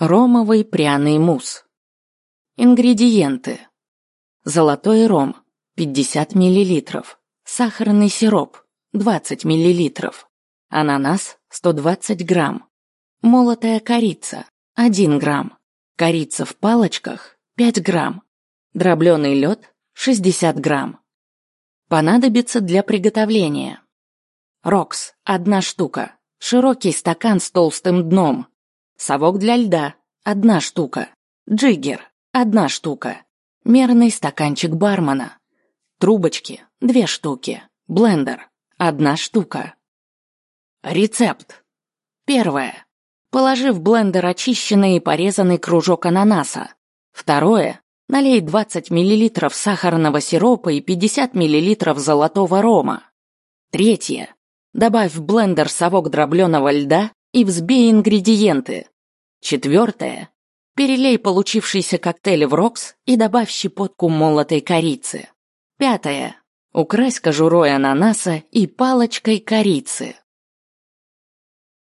Ромовый пряный мусс. Ингредиенты. Золотой ром 50 мл. Сахарный сироп 20 мл. Ананас 120 грамм. Молотая корица 1 грамм. Корица в палочках 5 грамм. Дробленый лед 60 грамм. Понадобится для приготовления. Рокс – одна штука. Широкий стакан с толстым дном. Совок для льда – одна штука. Джиггер – одна штука. Мерный стаканчик бармана. Трубочки – две штуки. Блендер – одна штука. Рецепт. Первое. Положи в блендер очищенный и порезанный кружок ананаса. Второе. Налей 20 мл сахарного сиропа и 50 мл золотого рома. Третье. Добавь в блендер совок дробленого льда и взбей ингредиенты. Четвертое. Перелей получившийся коктейль в рокс и добавь щепотку молотой корицы. Пятое. Укрась кожурой ананаса и палочкой корицы.